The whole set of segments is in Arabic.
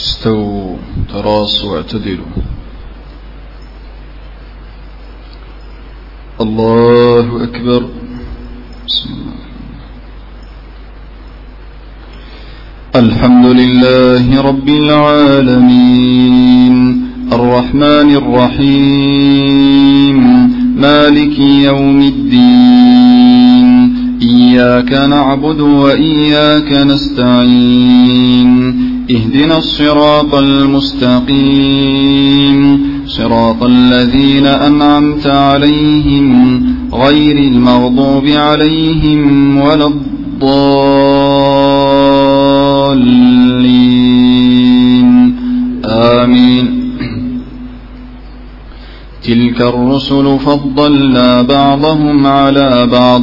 استووا تراصوا واعتدلوا الله أكبر. بسم الله. الحمد لله رب العالمين. الرحمن الرحيم. مالك يوم الدين. إياك نعبد وإياك نستعين. اهدنا الصراط المستقيم. صراط الذين أنعمت عليهم غير المغضوب عليهم ولا الضالين. آمين. تلك الرسل فضلنا بعضهم على بعض.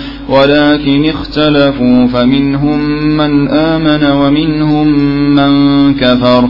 ولكن اختلفوا فمنهم من آمن ومنهم من كفر.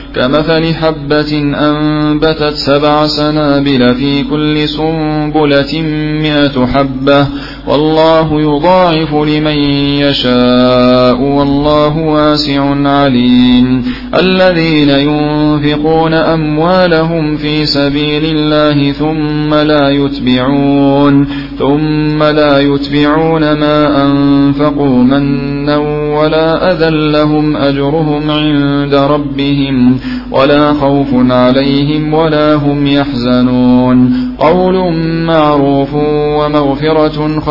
كمثل حبة أنبتت سبع سنابل في كل سنبلة مئة حبة والله يضاعف لمن يشاء والله واسع عليم. الذين ينفقون أموالهم في سبيل الله ثم لا يتبعون ثم لا يتبعون ما أنفقوا منا ولا أذى لهم أجرهم عند ربهم ولا خوف عليهم ولا هم يحزنون. قول معروف ومغفرة خير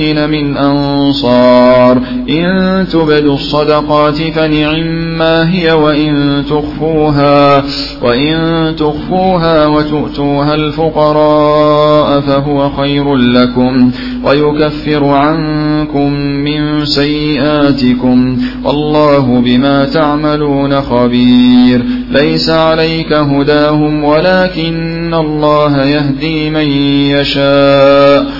من أنصار. إن تبدوا الصدقات فنعما هي وإن تخفوها وإن تخفوها وتؤتوها الفقراء فهو خير لكم ويكفر عنكم من سيئاتكم والله بما تعملون خبير. ليس عليك هداهم ولكن الله يهدي من يشاء.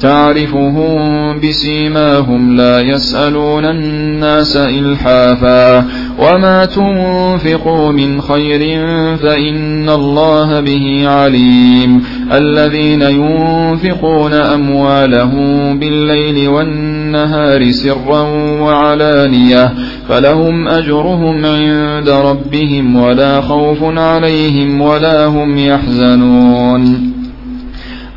تعرفهم بسيماهم لا يسألون الناس إلحافا وما تنفقوا من خير فإن الله به عليم الذين ينفقون أموالهم بالليل والنهار سرا وعلانية فلهم أجرهم عند ربهم ولا خوف عليهم ولا هم يحزنون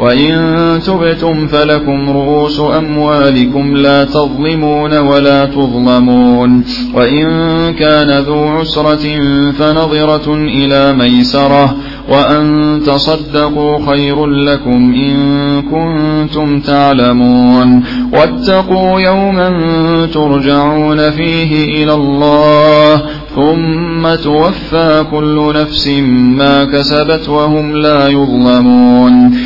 وإن تبتم فلكم رؤوس أموالكم لا تظلمون ولا تظلمون وإن كان ذو عسرة فنظرة إلى ميسرة وأن تصدقوا خير لكم إن كنتم تعلمون واتقوا يوما ترجعون فيه إلى الله ثم توفى كل نفس ما كسبت وهم لا يظلمون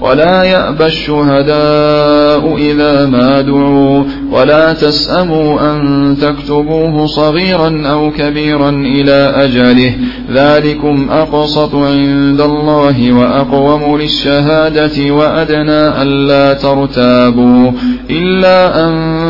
ولا يأبى الشهداء إذا ما دعوا ولا تسأموا أن تكتبوه صغيرا أو كبيرا إلى أجله. ذلكم أقسط عند الله وأقوم للشهادة وأدنى ألا ترتابوا إلا أن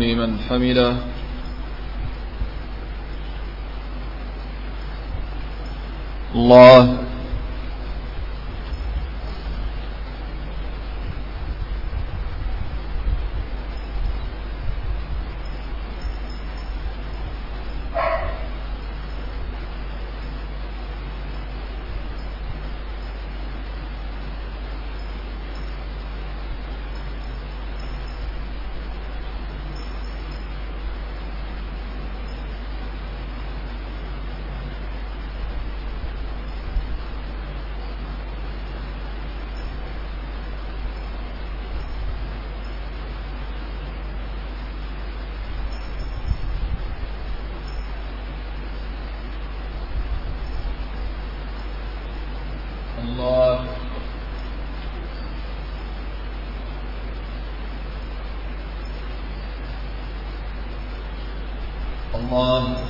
لمن حمده الله الله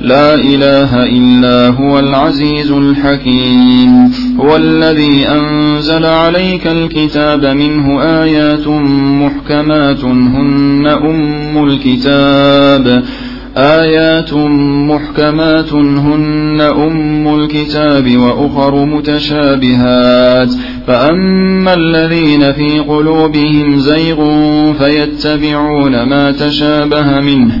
لا إله إلا هو العزيز الحكيم هو الذي أنزل عليك الكتاب منه آيات محكمات هن أم الكتاب. آيات محكمات هن أم الكتاب وأخر متشابهات. فأما الذين في قلوبهم زيغ فيتبعون ما تشابه منه.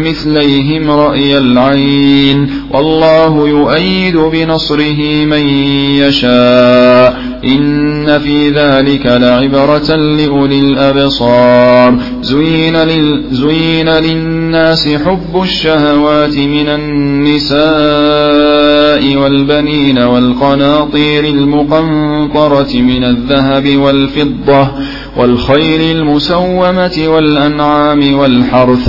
مثليهم رأي العين. والله يؤيد بنصره من يشاء. إن في ذلك لعبرة لأولي الأبصار. زين, لل زين للناس حب الشهوات من النساء والبنين والقناطير المقنطرة من الذهب والفضة والخير المسومة والأنعام والحرث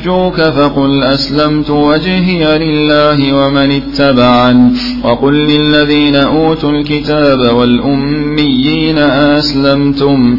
حاجوك فقل أسلمت وجهي لله ومن اتبعن وقل للذين أوتوا الكتاب والأميين أسلمتم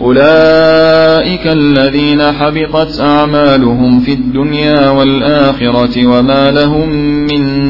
أولئك الذين حبطت أعمالهم في الدنيا والآخرة وما لهم من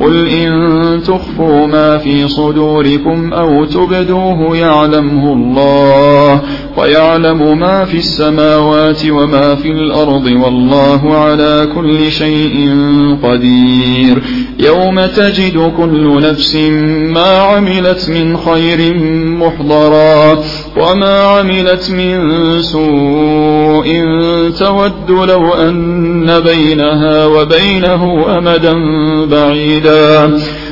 قل إن تخفوا ما في صدوركم أو تبدوه يعلمه الله ويعلم ما في السماوات وما في الأرض والله على كل شيء قدير يوم تجد كل نفس ما عملت من خير محضرا وما عملت من سوء تود لو أن بينها وبينه أمدا بعيدا Freedom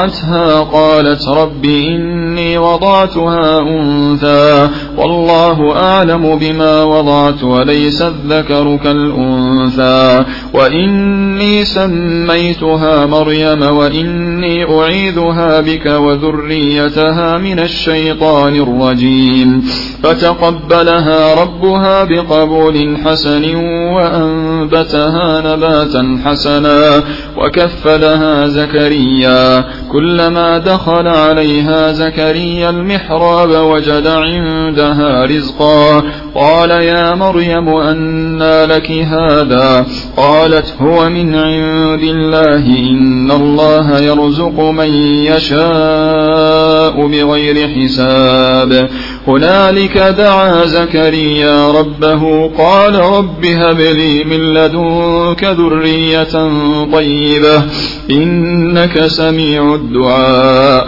وضعتها قالت رب إني وضعتها أنثى والله أعلم بما وضعت وليس الذكر كالأنثى. وإني سميتها مريم وإني أعيذها بك وذريتها من الشيطان الرجيم. فتقبلها ربها بقبول حسن وأنبتها نباتا حسنا وكفلها زكريا. كلما دخل عليها زكريا المحراب وجد عندها رزقا. قال يا مريم أنى لك هذا. قالت هو من عند الله. إن الله يرزق من يشاء بغير حساب. هنالك دعا زكريا ربه. قال رب هب لي من لدنك ذرية طيبة. إنك سميع الدعاء.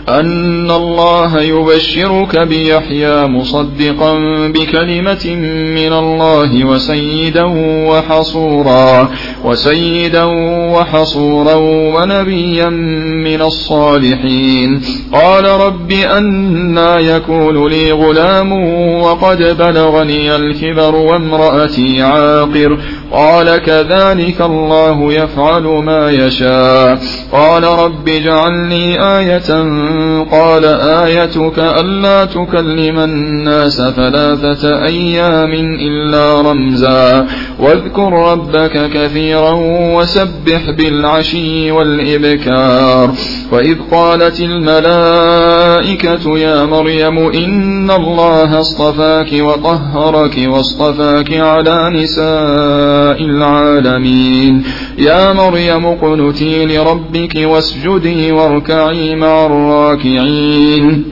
أن الله يبشرك بيحيى مصدقا بكلمة من الله وسيدا وحصورا وسيدا وحصورا ونبيا من الصالحين. قال رب أنا يكون لي غلام وقد بلغني الكبر وامرأتي عاقر قال كذلك الله يفعل ما يشاء. قال رب اجعلني آية قال آيتك ألا تكلم الناس ثلاثة أيام إلا رمزا. واذكر ربك كثيرا وسبح بالعشي والإبكار. وإذ قالت الملائكة يا مريم إن الله اصطفاك وطهرك واصطفاك على نساء العالمين. يا مريم اقنتي لربك واسجدي واركعي مع الراكعين.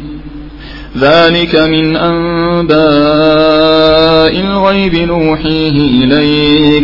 ذلك من أنباء الغيب نوحيه إليك.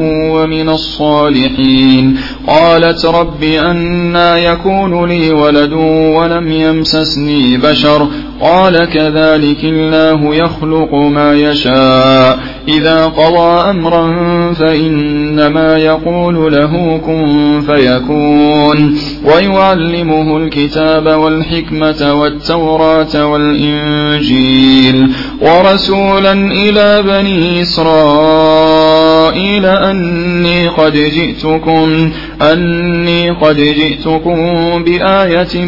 ومن الصالحين. قالت رب أنا يكون لي ولد ولم يمسسني بشر. قال كذلك الله يخلق ما يشاء. إذا قضى أمرا فإنما يقول له كن فيكون. ويعلمه الكتاب والحكمة والتوراة والإنجيل. ورسولا إلى بني إسرائيل. أني قد جئتكم أني قد جئتكم بآية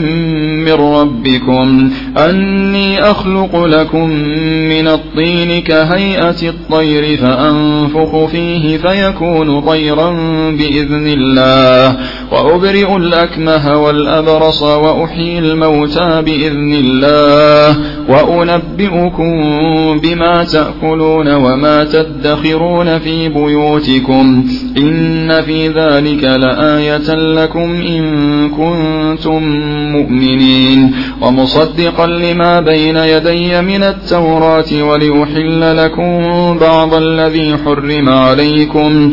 من ربكم. أني أخلق لكم من الطين كهيئة الطير فأنفخ فيه فيكون طيرا بإذن الله. وأبرئ الأكمه والأبرص وأحيي الموتى بإذن الله. وأنبئكم بما تأكلون وما تدخرون في بيوتكم. إن في ذلك لآية لكم إن كنتم مؤمنين ومصدقا لما بين يدي من التوراة ولأحل لكم بعض الذي حرم عليكم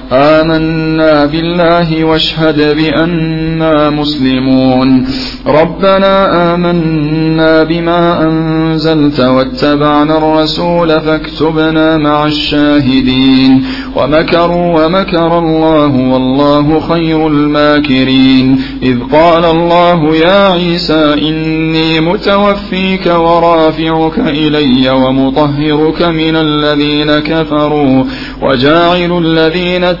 آمنا بالله واشهد بأننا مسلمون. ربنا آمنا بما أنزلت واتبعنا الرسول فاكتبنا مع الشاهدين. ومكروا ومكر الله والله خير الماكرين. إذ قال الله يا عيسى إني متوفيك ورافعك إلي ومطهرك من الذين كفروا وجاعل الذين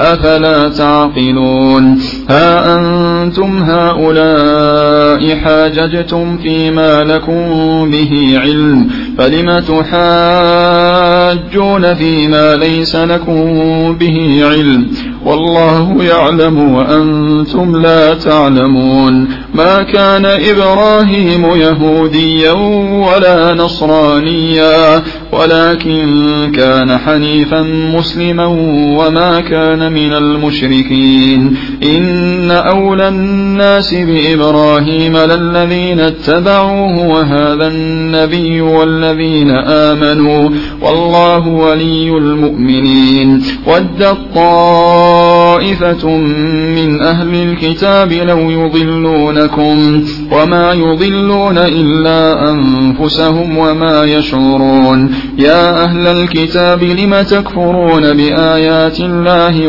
أفلا تعقلون؟ ها أنتم هؤلاء حاججتم فيما لكم به علم فلم تحاجون فيما ليس لكم به علم؟ والله يعلم وأنتم لا تعلمون. ما كان إبراهيم يهوديا ولا نصرانيا ولكن كان حنيفا مسلما وما كان من المشركين. إن أولى الناس بإبراهيم للذين اتبعوه وهذا النبي والذين آمنوا والله ولي المؤمنين. ود طائفة من أهل الكتاب لو يضلونكم وما يضلون إلا أنفسهم وما يشعرون. يا أهل الكتاب لم تكفرون بآيات الله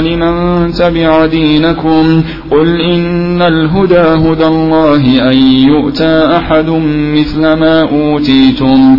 لمن تبع دينكم قل إن الهدى هدى الله أن يؤتى أحد مثل ما أوتيتم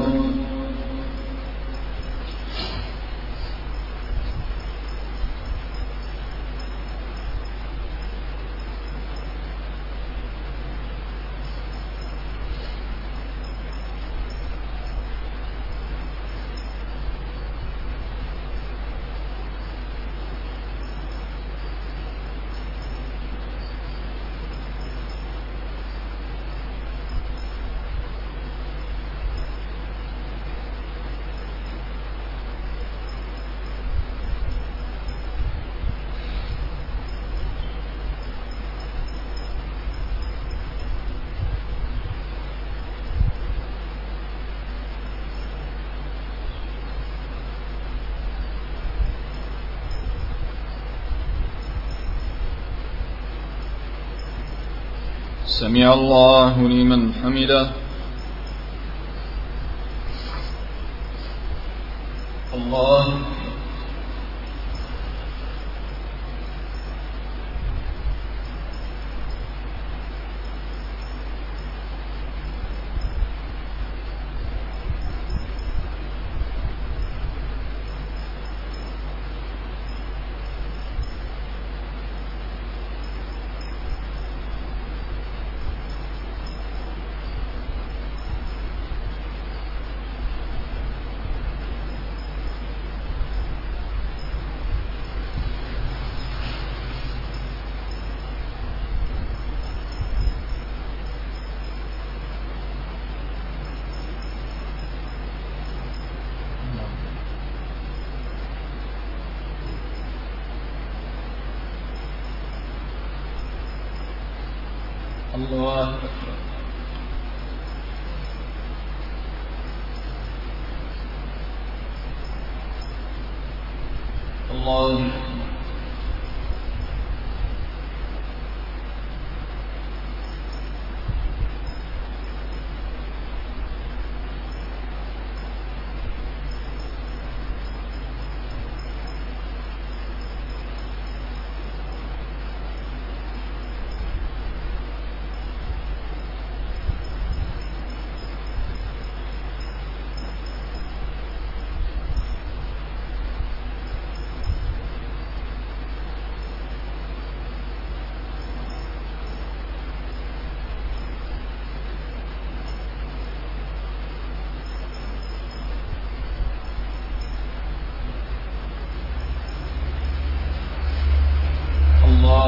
الله لمن حمده. الله أكبر الله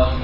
أكبر